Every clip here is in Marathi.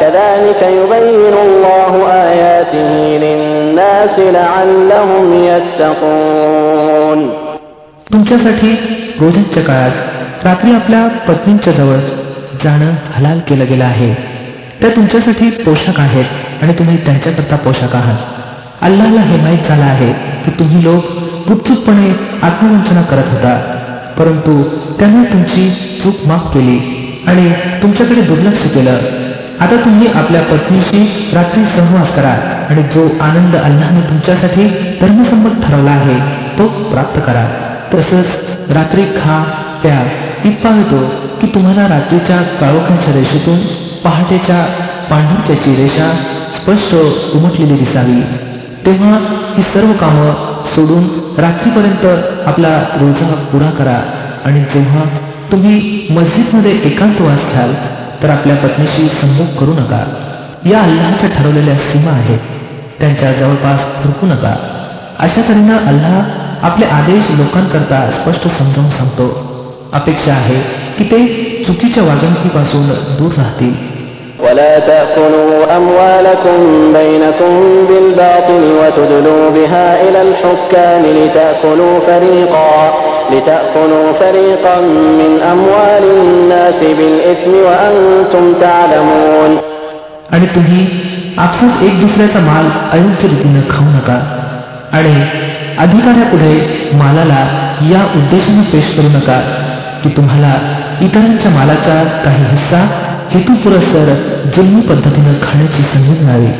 كذلك يبين الله آياته للناس لعلهم يتقون तुमच्यासाठी रोजच्या काळात रात्री आपल्या पत्नींच्या जवळ जाणं हलाल केलं गेलं आहे त्या तुमच्यासाठी पोशाख आहेत आणि तुम्ही त्यांच्याकरता पोशाख आहात अल्लाहला हे माहीत झालं आहे की तुम्ही लोक गुपचूपपणे आत्मवंचना करत होता परंतु त्याने तुमची चूक माफ केली आणि तुमच्याकडे दुर्लक्ष केलं आता तुम्ही आपल्या पत्नीशी रात्री सहवास करा आणि जो आनंद अल्लाने तुमच्यासाठी धर्मसंमत ठरवला आहे तो प्राप्त करा. तसंच रात्री खा प्या. इतका येतो की तुम्हाला रात्रीच्या काळोखांच्या रेषेतून पहाटेच्या पांढुक्याची रेषा स्पष्ट उमटलेली दिसावी. तेव्हा ही सर्व कामं सोडून रात्रीपर्यंत आपला रोजा पुरा करा. आणि जेव्हा तुम्ही मस्जिदमध्ये एकांतवास घ्याल तर आपल्या पत्नीशी संभोग करू नका या अल्लाच्या ठरवलेल्या सीमा आहेत त्यांच्या जवळपास फुरकू नका अशा तऱ्हेनं अल्लाह आपले आदेश लोकांकरता स्पष्ट समजावून सांगतो अपेक्षा आहे की ते चुकीच्या वागणुकीपासून दूर राहतील ولا تأكلوا أموالكم بينكم بالباطل وتدلوا بها إلى الحكام لتأكلوا فريقا لتأكلوا فريقا من أموال الناس بالإثم وأنتم تعلمون आणि तुम्ही आपसात एक दुसऱ्याचा माल अयोग्य रीतीनं खाऊ नका आणि अधिकाऱ्यापुढे मालाला या उद्देशाने पेश करू नका की तुम्हाला इतरांच्या मालाचा काही हिस्सा हेतू पुरस्सर जुलमी पद्धतीनं खाण्याची संधी मिळावी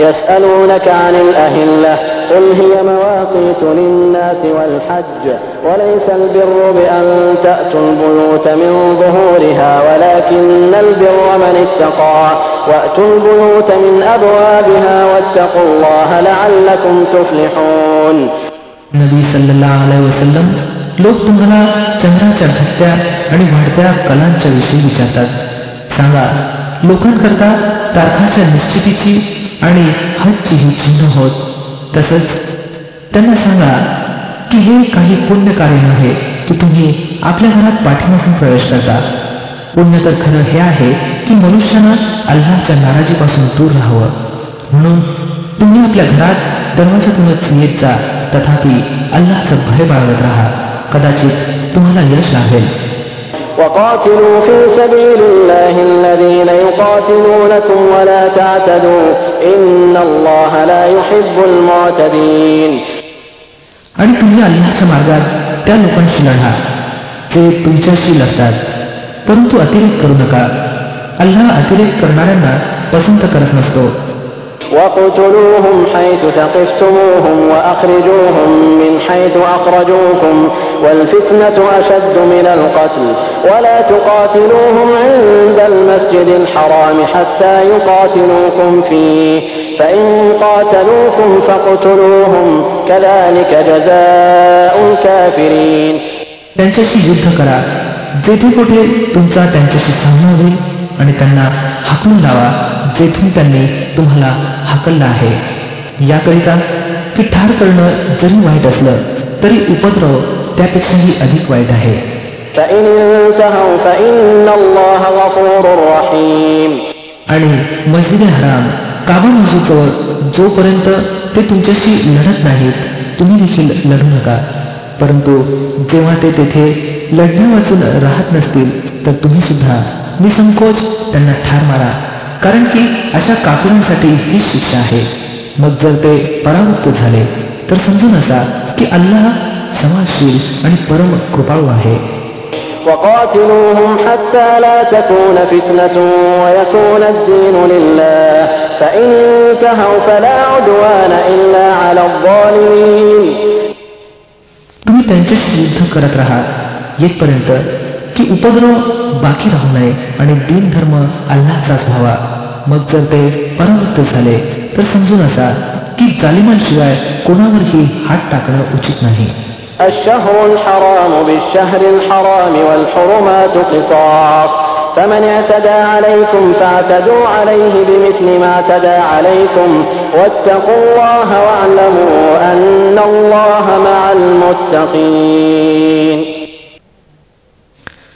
يسألونك عن الأهلة قل هي مواقيت للناس والحج وليس البر بأن تأتوا البيوت من ظهورها ولكن البر من اتقى وأتوا البيوت من أبوابها واتقوا الله لعلكم تفلحون नबी सल्लल्लाह अलैहि वसल्लम लोक तुम्हाला चंद्राच्या घटत्या आणि वाढत्या कलांच्या विषयी विचारतात सांगा लोकांकरता तारखाच्या निश्चितीची आणि हजची ही चिन्ह होत तसंच त्यांना सांगा की हे काही पुण्य कार्य आहे की तुम्ही आपल्या घरात पाठीमागून प्रवेश करता. पुण्य तर खरं हे आहे की मनुष्यानं अल्लाच्या नाराजीपासून दूर राहावं. म्हणून तुम्ही आपल्या घरात दरवाजातूनच येत जा तथापि अल्लाचं भय बाळगत राहा. कदाचित तुम्हाला यश लाभेल. وقاتلوا في سبيل الله الذين يقاتلونكم ولا تعتدوا. إن الله لا يحب المعتدين. आणि तुम्ही अल्लाच्या मार्गात त्या लोकांशी लढा ते तुमच्याशी लढतात. परंतु अतिरेक करू नका. अल्लाह अतिरेक करणाऱ्यांना पसंत करत नसतो. واقتلوهم حيث ثقفتموهم وأخرجوهم من حيث أخرجوكم والفتنة أشد من القتل ولا تقاتلوهم عند المسجد الحرام حتى يقاتلوكم فيه فإن قاتلوكم فاقتلوهم كذلك جزاء الكافرين त्यांच्याशी युद्ध करा जेथे कुठे तुमचा त्यांच्याशी सामना होईल आणि त्यांना हाकलून लावा जेथून त्यांनी तुम्हाला हाकललं आहे. याकरिता की ठार करणं जरी वाईट असलं तरी उपद्रव त्यापेक्षाही अधिक वाईट आहे. आणि मस्जिद हराम काबा मस्जिदवर जोपर्यंत ते तुमच्याशी लढत नाहीत तुम्ही देखील लढू नका. परंतु जेव्हा ते तेथे लढण्या वाचून राहत नसतील तर तुम्ही सुद्धा निसंकोच त्यांना ठार मारा. कारण की अशा कापुरांसाठी ही शिक्षा आहे मग जर ते परावृत्त झाले तर समजून असा की अल्लाह समाजशील आणि परम कृपाळू आहे وقاتلوهم حتى لا تكون فتنة ويكون الدين لله فإن انتهوا فلا عدوان إلا على الظالمين तुम्ही त्यांच्याशी युद्ध करत राहा येतपर्यंत की उपद्रव बाकी राहू नये आणि दिन धर्म अल्लाचाच व्हावा मग जर ते परावृत्त झाले तर समजून असा की जालिमांशिवाय कोणावरही हात टाकणं उचित नाही الشهر الحرام بالشهر الحرام والحرمات قصاص فمن اعتدى عليكم فاعتدوا عليه بمثل ما اعتدى عليكم واتقوا الله واعلموا أن الله مع المتقين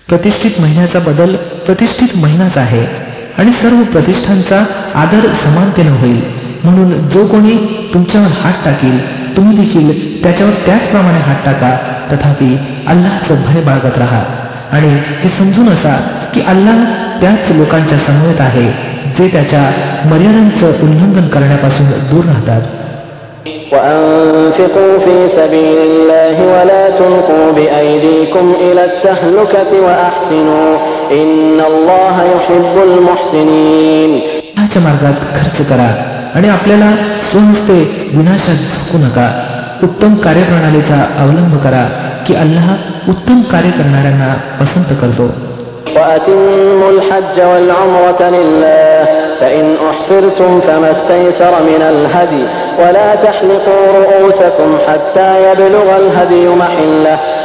प्रतिष्ठित महिन्याचा बदल प्रतिष्ठित महिनाच आहे आणि सर्व प्रतिष्ठांचा आदर समानतेनं होईल. म्हणून जो कोणी तुमच्यावर हात टाकील तुम्ही देखील त्याच्यावर त्याचप्रमाणे हात टाका. तथापि अल्लाहचं भय बाळगत राहा. आणि हे समजून असा की अल्लाह त्याच लोकांच्या समवेत आहे जे त्याच्या मर्यादांचं उल्लंघन करण्यापासून दूर राहतात. وأنفقوا في سبيل الله ولا تلقوا بأيديكم إلى التهلكة وأحسنوا إن الله يحب المحسنين ह्याच्या मार्गात खर्च करा आणि आपल्याला स्वहस्ते विनाशात झुकू नका उत्तम कार्यप्रणालीचा अवलंब करा की अल्लाह उत्तम कार्य करणाऱ्यांना पसंत करतो وأتموا الحج والعمرة لله فإن أحصرتم فما استيسر من الهدي ولا تحلقوا رؤوسكم حتى يبلغ الهدي محله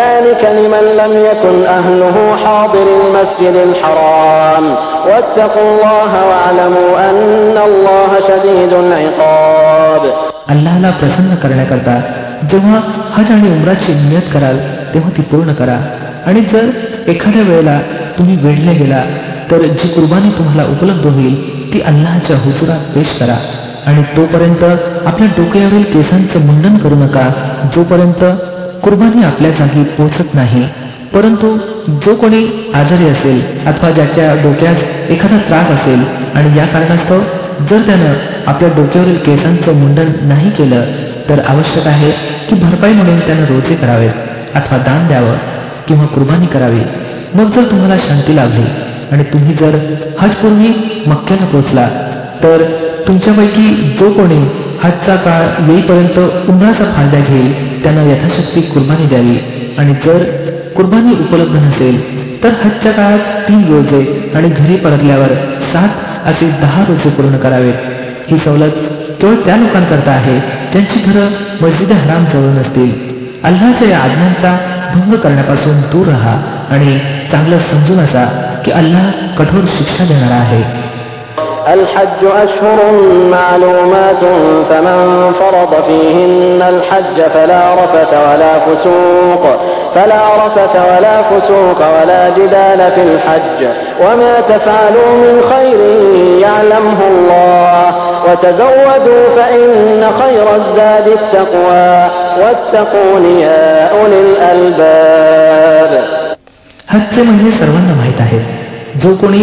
ذلك لمن لم يكن أهله حاضر المسجد الحرام واتقوا الله واعلموا أن الله شديد العقاب अल्लाहला प्रसन्न करण्याकरता जेव्हा हज आणि उमराची नियत कराल तेव्हा ती पूर्ण करा आणि जर एखाद्या वेळेला तुम्ही वेढले गेला तर जी कुर्बानी तुम्हाला उपलब्ध होईल ती अल्लाहच्या हुजुरात पेश करा आणि तोपर्यंत आपल्या डोक्यावरील केसांचं मुंडन करू नका जोपर्यंत कुर्बानी आपल्या जागी पोहोचत नाही. परंतु जो कोणी आजारी असेल अथवा ज्याच्या डोक्यात एखादा त्रास असेल आणि या कारणास्तव जर त्यानं आपल्या डोक्यावरील केसांचं मुंडन नाही केलं तर आवश्यक आहे की भरपाई म्हणून त्यानं रोजे करावेत अथवा दान द्यावं किंवा कुर्बानी करावी. मग जर तुम्हाला शांती लाभली आणि तुम्ही जर हजपूर्वी मक्क्याला पोचला तर तुमच्यापैकी जो कोणी हजचा काळ येईपर्यंत उन्हाचा फायदा घेईल त्याला यथाशक्ती कुर्बानी द्यावी. आणि जर कुर्बानी उपलब्ध नसेल तर हजच्या काळात तीन रोजे आणि घरी परतल्यावर सात असे दहा रोजे पूर्ण करावेत. ही सवलत केवळ त्या लोकांकरता आहे ज्यांची घरं मस्जिद हराम जवळ नसतील. अल्लाच्या या आज्ञांचा भंग करण्यापासून दूर राहा आणि चांगलं समजून असा की अल्लाह कठोर शिक्षा देणारा आहे. الحج أشهر معلومات فمن فرض فيهن الحج فلا رفث ولا فسوق فلا رفث ولا فسوق ولا جدال في الحج وما تفعلوا من خير يعلمه الله وتزودوا فإن خير الزاد التقوى واتقون يا أولي الألباب हजचे महिने सर्वांना माहीत आहेत जो कोणी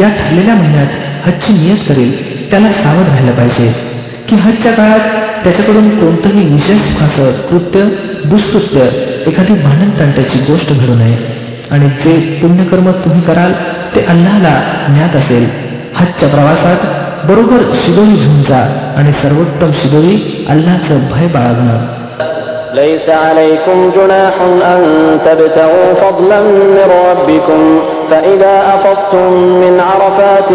या ठरलेल्या महिन्यात हजची नियत करेल त्याला सावध राहिलं पाहिजे. की हजच्या काळात त्याच्याकडून कोणतंही विशेष असं कृत्य दुष्कृत्य एखादी भांडण तांट्याची गोष्ट घडू नये. आणि जे पुण्यकर्म तुम्ही कराल ते अल्लाला ज्ञात असेल. हजच्या प्रवासात बरोबर शिदोरी घेऊन जा आणि सर्वोत्तम शिदोरी अल्लाचं भय बाळगणं. ليس عليكم جناح أن تبتغوا فضلا من ربكم فإذا أفضتم من عرفات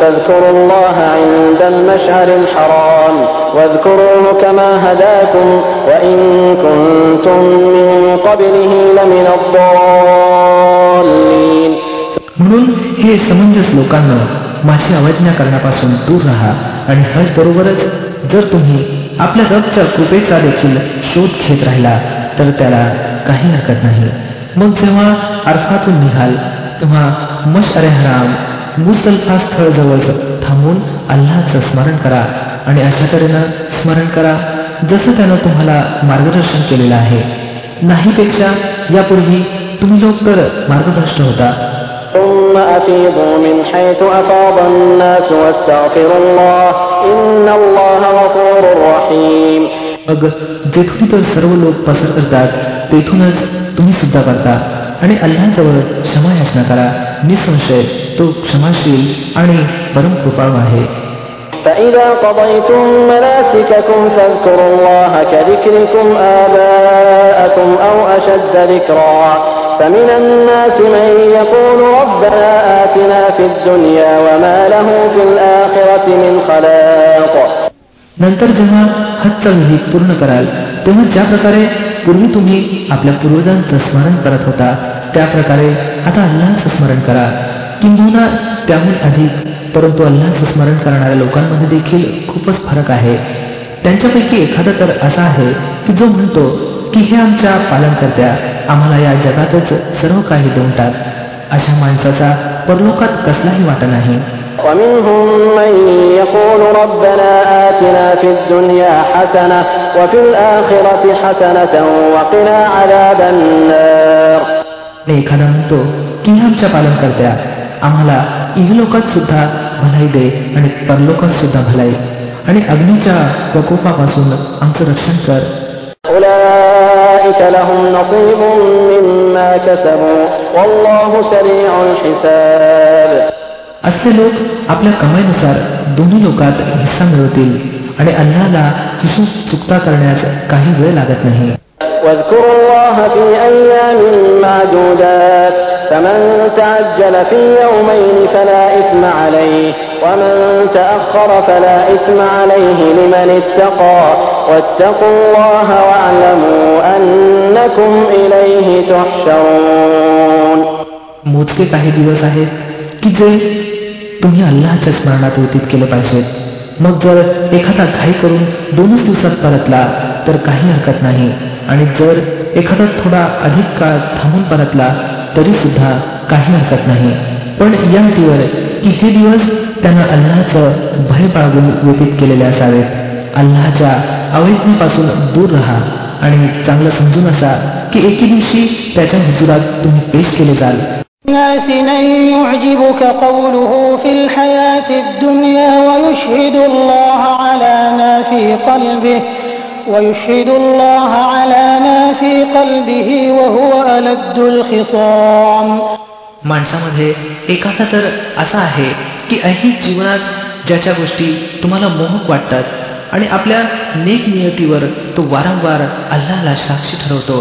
فاذكروا الله عند المشعر الحرام واذكروه كما هداكم وإن كنتم من قبله لمن الضالين म्हणून हे समंजस लोकांना माझी अवज्ञा करण्यापासून दूर राहा आणि हज बरोबरच जर तुम्ही आपल्या रबच्या कृपेचा देखील शोध घेत राहिला तर त्याला काही हरकत नाही मग जेव्हा अर्फातून निघाल तेव्हा मश अरे हराम मुसल्फा स्थळ जवळ थांबून अल्लाचं स्मरण करा आणि अशा तऱ्हेनं स्मरण करा जसं त्यानं तुम्हाला मार्गदर्शन केलेलं आहे नाहीपेक्षा यापूर्वी तुम्ही लोक तर मार्गभ्रष्ट होता ثم أفيضوا من حيث أفاض الناس واستغفروا الله إن الله غفور رحيم मग जेथून तर सर्व लोक पसर करतात तेथूनच तुम्ही सुद्धा करता आणि अल्लाजवळ क्षमा याचना करा निसंशय तो क्षमाशील आणि परम कृपाळू आहे فإذا قضيتم مناسككم فاذكروا الله كذكركم آباءكم أو أشد ذكرا فمن الناس من يقول ربنا آتنا في الدنيا وما له في الآخرة من خلاق नंतर जेव्हा हजचा विधी पूर्ण कराल तेव्हा ज्या प्रकारे पूर्वी तुम्ही आपल्या पूर्वजांचं स्मरण करत होता त्या प्रकारे आता अल्लाचं स्मरण करा किंबहुना त्याहून अधिक परंतु अल्लाचं स्मरण करणाऱ्या लोकांमध्ये देखील खूपच फरक आहे त्यांच्यापैकी एखादा तर असा आहे की जो म्हणतो की हे आमच्या पालनकर्त्या आम्हाला या जगातच सर्व काही दुमतात अशा माणसाचा परलोकात कसलाही वाटा नाही. एखादा म्हणतो की आमच्या पालन करत्या आम्हाला इहलोकात सुद्धा भलाई दे आणि परलोकात सुद्धा भलाई आणि अग्नीच्या प्रकोपापासून आमचं रक्षण कर أولئك لهم نصيب مما كسبوا والله سريع الحساب असे लोक आपल्या कमाईनुसार दोन्ही लोकात हिस्सा मिळवतील आणि अल्लाला हिशोब चुकता करण्यास काही वेळ लागत नाही فمن تعجل في يومين فلا إثم عليه ومن تأخر فلا إثم عليه لمن اتقى واتقوا الله واعلموا أنكم إليه تحشرون मोजके काही दिवस आहेत की जे तुम्ही अल्लाच्या स्मरणात व्यतीत केले पाहिजेत मग जर एखादा घाई करून दोनच दिवसात परतला तर काही हरकत नाही आणि जर एखादा थोडा अधिक काळ थांबून परतला तरी सुद्धा काही हरकत नाही पण या अटीवर की हे दिवस त्यानं अल्लाचं भय बाळगून व्यतीत केलेले असावेत अल्लाच्या अवैज्ञेपासून दूर राहा आणि चांगलं समजून असा की एके दिवशी त्याच्या हुजुरात तुम्ही पेश केले जाल الناس من يعجبك قوله في الحياة الدنيا ويشهد الله على ما في قلبه ويشهد الله على ما في قلبه وهو ألد الخصام माणसामध्ये एखादा तर असा आहे की ऐहिक जीवनात ज्याच्या गोष्टी तुम्हाला मोहक वाटतात आणि आपल्या नेक नियतीवर तो वारंवार अल्लाला साक्षी ठरवतो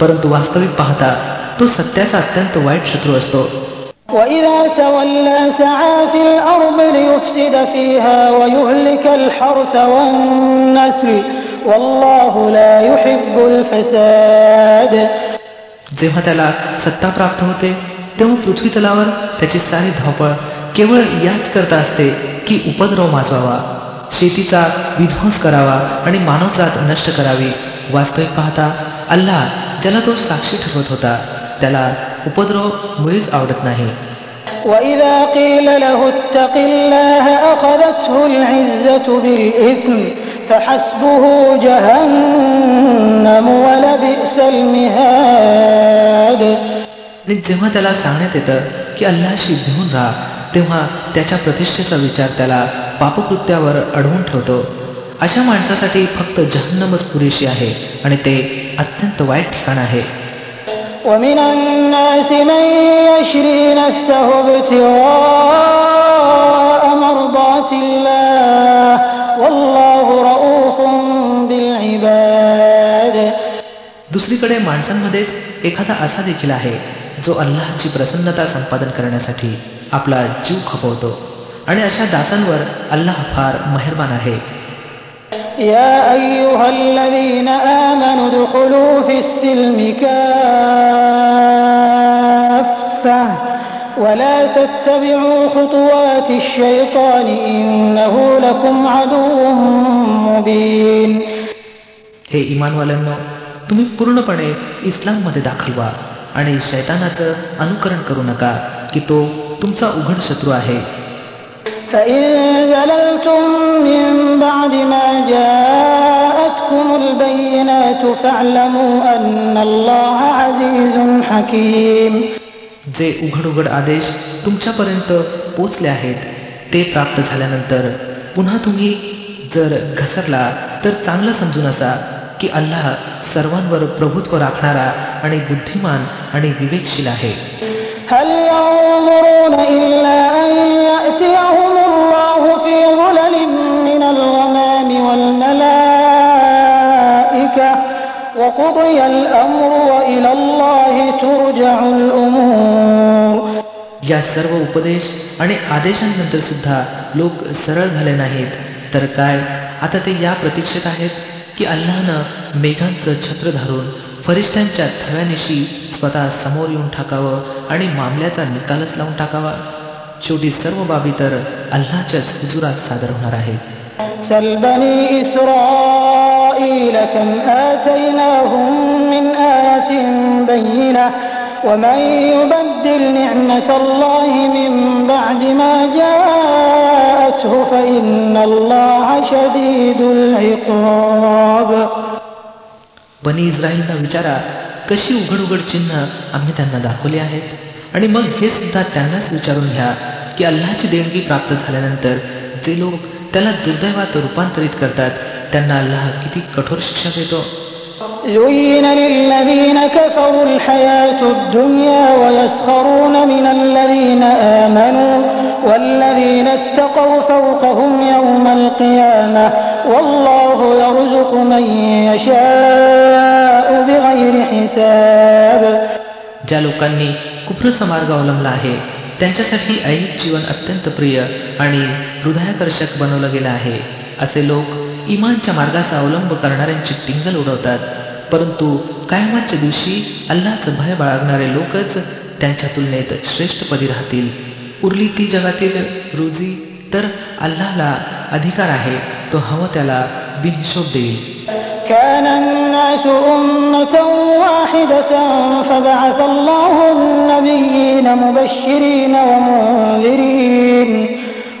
परंतु वास्तविक पाहता तो सत्याचा अत्यंत वाईट शत्रू असतो وإذا تولى سعى في الأرض ليفسد فيها ويهلك الحرث والنسل والله لا يحب الفساد जेव्हा त्याला सत्ता प्राप्त होते तेव्हा पृथ्वी तलावर त्याची सारी धावपळ केवळ याच करता असते की उपद्रव माजवावा शेतीचा विध्वंस करावा आणि मानवजात नष्ट करावी वास्तविक पाहता अल्लाह ज्याला तो साक्षी ठरवत होता त्याला उपद्रव मुळीच आवडत नाही وإذا قيل له اتق الله أخذته العزة بالإثم فحسبه جهنم ولبئس المهاد आणि जेव्हा त्याला सांगण्यात येतं की अल्लाशी भिवून राहा तेव्हा त्याच्या प्रतिष्ठेचा विचार त्याला पापकृत्यावर अडवून ठेवतो अशा माणसासाठी फक्त जहन्नमच पुरेशी आहे आणि ते अत्यंत वाईट ठिकाण आहे ومن الناس من يشري نفسه ابتغاء مرضات الله दुसरीकडे माणसांमध्येच एखादा असा देखील आहे जो अल्लाहची प्रसन्नता संपादन करण्यासाठी आपला जीव खपवतो आणि अशा दातांवर अल्लाह फार मेहरबान आहे يا أيها الذين آمنوا ادخلوا في السلم كافة ولا تتبعوا خطوات الشيطان إنه لكم عدو مبين हे इमानवाल्यांनो तुम्ही पूर्णपणे इस्लाममध्ये दाखल व्हा आणि शैतानाचं अनुकरण करू नका की तो तुमचा उघड शत्रू आहे فإن زللتم من بعد ما جاءتكم البينات فاعلموا أن الله عزيز حكيم जे उघड उघड आदेश तुमच्यापर्यंत पोचले आहेत ते प्राप्त झाल्यानंतर पुन्हा तुम्ही जर घसरला तर चांगलं समजून असा की अल्लाह सर्वांवर प्रभुत्व राखणारा आणि बुद्धिमान आणि विवेकशील आहे هل ينظرون إلا أن يأتيهم الله في ظلل من الغمام والملائكة وقضي الأمر وإلى الله ترجع الأمور या सर्व उपदेश आणि आदेशांनंतर सुद्धा लोक सरळ झाले नाहीत तर काय आता ते या प्रतीक्षेत आहेत की अल्लानं मेघांचं छत्र धरून फरिश्त्यांच्या थव्यानिशी स्वतः समोर येऊन टाकावं आणि मामल्याचा निकालच लावून टाकावा शेवटी सर्व बाबी तर अल्लाच्याच हुजुरात सादर होणार आहेत سل بني إسرائيل كم آتيناهم من آية بينة ومن يبدل نعمة الله من بعد ما جاءته فإن الله شديد العقاب बनी इस्राईलना विचारा कशी उघड उघड चिन्ह आम्ही त्यांना दाखवली आहेत आणि मग हे सुद्धा त्यांनाच विचारून घ्या की अल्लाची देणगी प्राप्त झाल्यानंतर जे लोक त्याला दुर्दैवात रूपांतरित करतात त्यांना अल्लाह किती कठोर शिक्षा देतो زين للذين كفروا الحياة الدنيا ويسخرون من الذين آمنوا والذين اتقوا فوقهم يوم القيامة والله يرزق من يشاء بغير حساب ज्या लोकांनी कुप्रचा मार्ग अवलंबला आहे त्यांच्यासाठी ऐहिक जीवन अत्यंत प्रिय आणि हृदयाकर्षक बनवलं गेलं आहे असे लोक इमानच्या मार्गाचा अवलंब करणाऱ्यांची टिंगल उडवतात परंतु कायमाच्या दिवशी अल्लाचं भय बाळगणारे लोकच त्यांच्या तुलनेत श्रेष्ठपदी राहतील उरली ती जगातील रुजी तर अल्लाहला अधिकार आहे तो हवं त्याला बिनहिशोब देईल كان الناس أمة واحدة فبعث الله النبيين مبشرين ومنذرين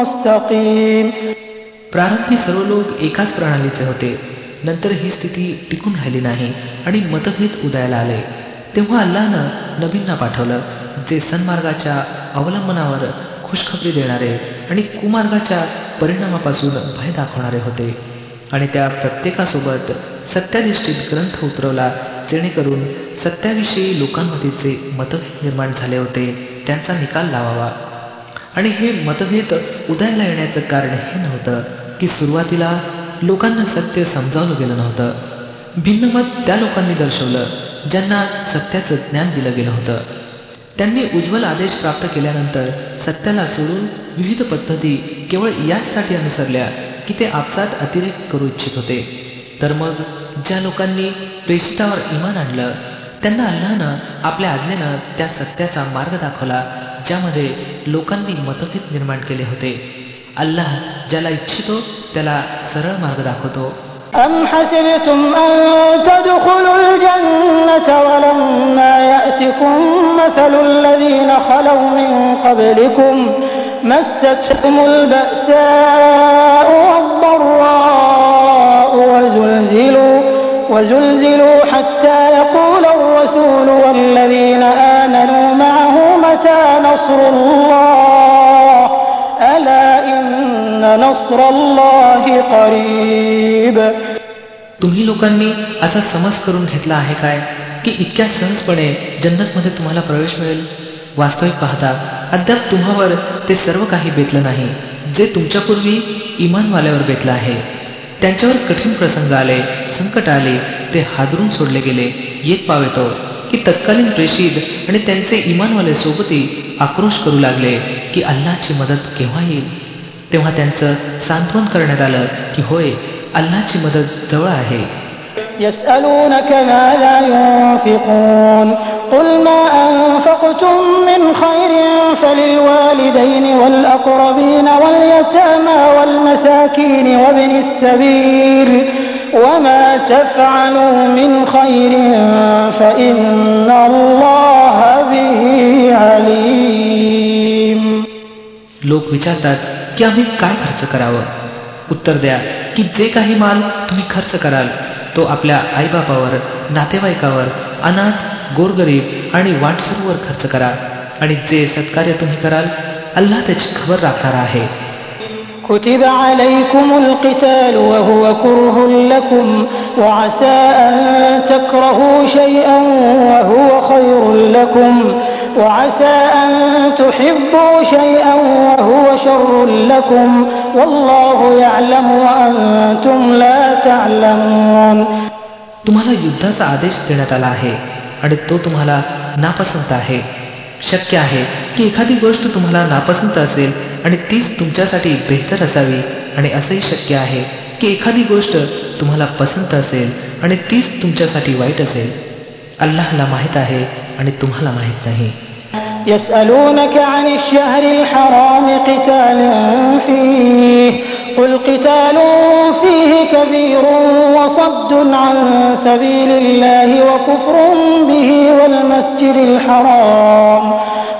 مستقيم प्रारंभी सर्व लोक एकाच प्रणालीचे होते नंतर ही स्थिती टिकून राहिली नाही आणि मतभेद उदयाला आले तेव्हा अल्लानं नबींना पाठवलं जे सन्मार्गाच्या अवलंबनावर खुशखबरी देणारे आणि कुमार्गाच्या परिणामापासून भय दाखवणारे होते आणि त्या प्रत्येकासोबत सत्याधिष्ठित ग्रंथ उतरवला जेणेकरून सत्याविषयी लोकांमध्ये जे मतभेद निर्माण झाले होते त्यांचा निकाल लावावा आणि हे मतभेद उदयाला येण्याचं कारण हे नव्हतं की सुरुवातीला लोकांना सत्य समजावलं गेलं नव्हतं. भिन्न मत त्या लोकांनी दर्शवलं ज्यांना सत्याचं ज्ञान दिलं गेलं होतं. त्यांनी उज्ज्वल आदेश प्राप्त केल्यानंतर सत्याला सोडून विविध पद्धती केवळ याचसाठी अनुसरल्या की ते आपसात अतिरेक करू इच्छित होते. तर मग ज्या लोकांनी प्रेषितावर इमान आणलं त्यांना अल्लानं आपल्या आज्ञेनं त्या सत्याचा मार्ग दाखवला ज्यामध्ये लोकांनी मतभेद निर्माण केले होते अल्लाह ज्याला इच्छितो त्याला सरळ मार्ग दाखवतो أم حسبتم أن تدخلوا الجنة ولما يأتكم مثل الذين خلوا من قبلكم مستهم البأساء والضراء وزلزلوا وزلزلوا حتى يقول الرسول والذين آمنوا معه तुम्ही लोकांनी असा समज करून घेतला आहे काय? की इतक्या सहजपणे जन्नतमध्ये तुम्हाला प्रवेश मिळेल? वास्तविक पाहता अद्याप तुम्हावर ते सर्व काही बेतलं नाही जे तुमच्यापूर्वी इमानवाल्यावर बेतलं आहे. त्यांच्यावर कठीण प्रसंग आले संकट आले ते हादरून सोडले गेले येत पावेतो की तत्कालीन प्रेषित आणि त्यांचे इमानवाले सोबती आक्रोश करू लागले की अल्लाची मदत केव्हा येईल तेव्हा त्यांचं सांत्वन करण्यात आलं की होय अल्लाची मदत जवळ आहे يسألونك ماذا ينفقون قل ما أنفقتم من خير فللوالدين والأقربين واليتامى والمساكين وابن السبيل وما تفعلوا من خير فإن الله به عليم लोक विचारतात की आम्ही काय खर्च करावं उत्तर द्या की जे काही माल तुम्ही खर्च कराल तो आपल्या आईबापावर नातेवाईकावर अनाथ गोरगरीब आणि वाटसरूवर खर्च करा आणि जे सत्कार्य तुम्ही कराल अल्लाह त्याची खबर राखणार आहे كتب عليكم القتال وهو كره لكم وعسى أن تكرهوا شيئا وهو خير لكم وعسى أن تحبوا شيئا وهو شر لكم والله يعلم وأنتم لا تعلمون तुम्हाला युद्धाचा आदेश देण्यात आला आहे आणि तो तुम्हाला नापसंत आहे शक्य आहे की एखादी गोष्ट तुम्हाला नापसंत असेल आणि तीच तुमच्यासाठी बेहतर असावी आणि असंही शक्य आहे की एखादी गोष्ट तुम्हाला पसंत असेल आणि तीच तुमच्यासाठी वाईट असेल अल्लाहला माहीत आहे आणि तुम्हाला माहीत नाही يسألونك عن الشهر الحرام قتال فيه قل قتال فيه كبير وصد عن سبيل الله وكفر به والمسجد الحرام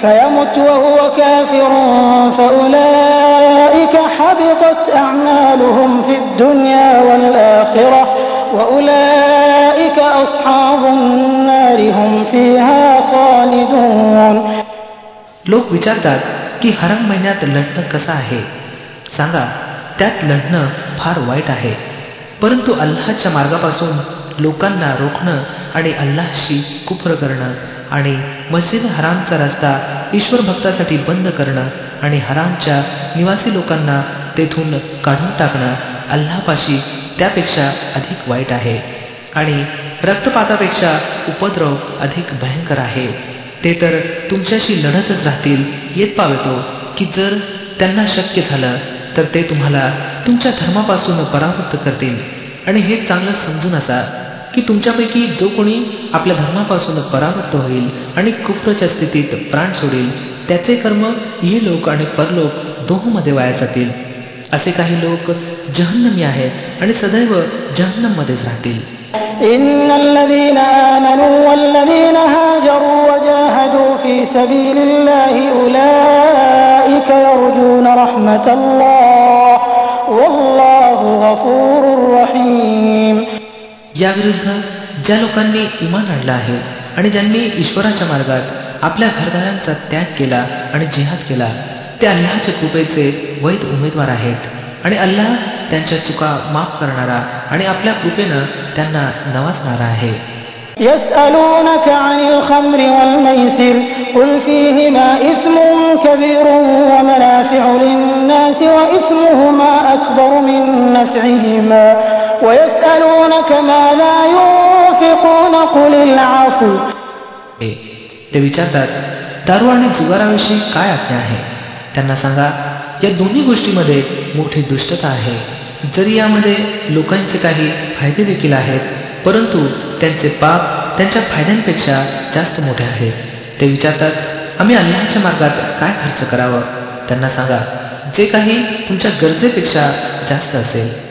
فيمت وهو كافر فأولئك حبطت أعمالهم في الدنيا والآخرة وأولئك أصحاب النار هم فيها خالدون लोक विचारतात की हरम महिन्यात लढणं कसं आहे सांगा त्यात लढणं फार वाईट आहे परंतु अल्लाच्या मार्गापासून लोकांना रोखणं आणि अल्लाशी कुफ्र करणं आणि मस्जिद हरामचा रस्ता ईश्वर भक्तासाठी बंद करणं आणि हरामच्या निवासी लोकांना तेथून काढून टाकणं अल्लापाशी त्यापेक्षा अधिक वाईट आहे. आणि रक्तपातापेक्षा उपद्रव अधिक भयंकर आहे. ते तर तुमच्याशी लढतच राहतील येत पावतो की जर त्यांना शक्य झालं तर ते तुम्हाला तुमच्या धर्मापासून परावृत्त करतील. आणि हे चांगलं समजून असा की तुमच्यापैकी जो कोणी आपल्या धर्मापासून परावृत्त होईल आणि कुफ्रच्या स्थितीत प्राण सोडेल त्याचे कर्म हे लोक आणि परलोक दोहोमध्ये वाया जातील असे काही लोक जहन्नमी आहेत आणि सदैव जहन्नममध्येच राहतील إن الذين آمنوا والذين هاجروا وجاهدوا في سبيل الله أولئك يرجون رحمة الله والله غفور رحيم याविरुद्ध ज्या लोकांनी इमान आणलं आहे आणि ज्यांनी ईश्वराच्या मार्गात आपल्या घरदारांचा त्याग केला आणि जिहाद केला ते अल्लाच्या कृपेचे वैध उमेदवार आहेत आणि अल्लाह त्यांच्या चुका माफ करणारा आणि आपल्या कृपेनं त्यांना नवाजणारा आहे يسألونك عن الخمر والميسر قل فيهما إثم كبير ومنافع للناس وإثمهما أكبر من نفعهما ते विचारतात दारू आणि जुगाराविषयी काय आज्ञा आहे? त्यांना सांगा या दोन्ही गोष्टीमध्ये मोठी दुष्टता आहे. जरी यामध्ये लोकांचे काही फायदे देखील आहेत परंतु त्यांचे पाप त्यांच्या फायद्यांपेक्षा जास्त मोठे आहेत. ते विचारतात आम्ही अन्नाच्या मार्गात काय खर्च करावं? त्यांना सांगा जे काही तुमच्या गरजेपेक्षा जास्त असेल.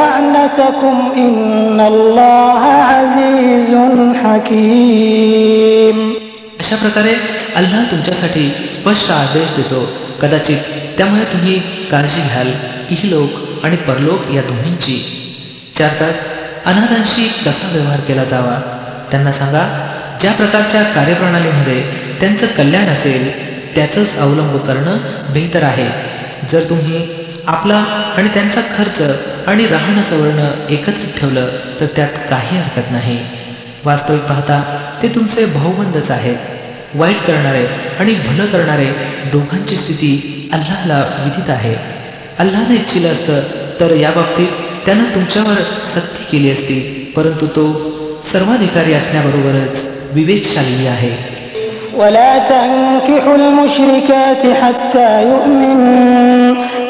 الله لأعنتكم إن الله عزيز حكيم अशा प्रकारे अल्लाह तुमच्यासाठी स्पष्ट आदेश देतो कदाचित त्यामुळे तुम्ही काळजी घ्याल इहलोक आणि परलोक या दोन्हींची चारतात अनाथांशी कसा व्यवहार केला जावा त्यांना सांगा ज्या प्रकारच्या कार्यप्रणालीमध्ये त्यांचं कल्याण असेल त्याचंच अवलंब करणं बेहतर आहे जर तुम्ही आपला आणि त्यांचा खर्च आणि राहणं सवरणं एकत्रित ठेवलं तर त्यात काही हरकत नाही वास्तविक पाहता ते तुमचे भाऊबंदच आहेत वाईट करणारे आणि भलं करणारे दोघांची स्थिती अल्लाहला विदित आहे अल्लानं इच्छिलं असतं तर या बाबतीत त्यानं तुमच्यावर सक्ती केली असती परंतु तो सर्वाधिकारी असण्याबरोबरच विवेकशाली आहे ولا تنكحوا المشركات حتى يؤمنوا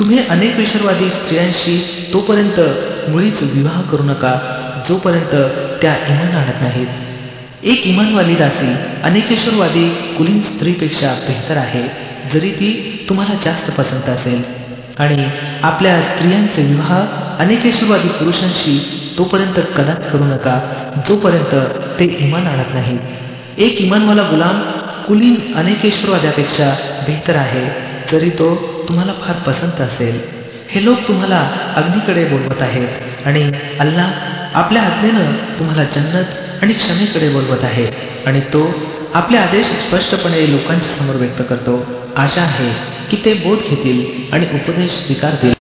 तुम्ही अनेक विसरवादी स्त्रियांशी तोपर्यंत मुळीच विवाह करू नका जोपर्यंत त्या इमान आणत नाहीत. एक इमानवाली दासी अनेकेश्वरवादी कुलीन स्त्रीपेक्षा बेहतर आहे जरी ती तुम्हाला जास्त पसंत असेल. आणि आपल्या स्त्रियांचे विवाह अनेकेश्वरवादी पुरुषांशी तोपर्यंत कदाच करू नका जोपर्यंत ते इमान आणत नाहीत. एक इमानवाला गुलाम कुलीन अनेकेश्वरवाद्यापेक्षा बेहतर आहे जरी तो तुम्हाला फार पसंत असेल. हे लोक तुम्हाला अग्नीकडे बोलवत आहेत आणि अल्लाह आपल्या आज्ञेनं तुम्हाला जन्नत आणि क्षमेकडे बोलवत आहे आणि तो आपले आदेश स्पष्टपणे लोकांच्या समोर व्यक्त करतो. आशा आहे की ते बोध घेतील आणि उपदेश स्वीकारतील.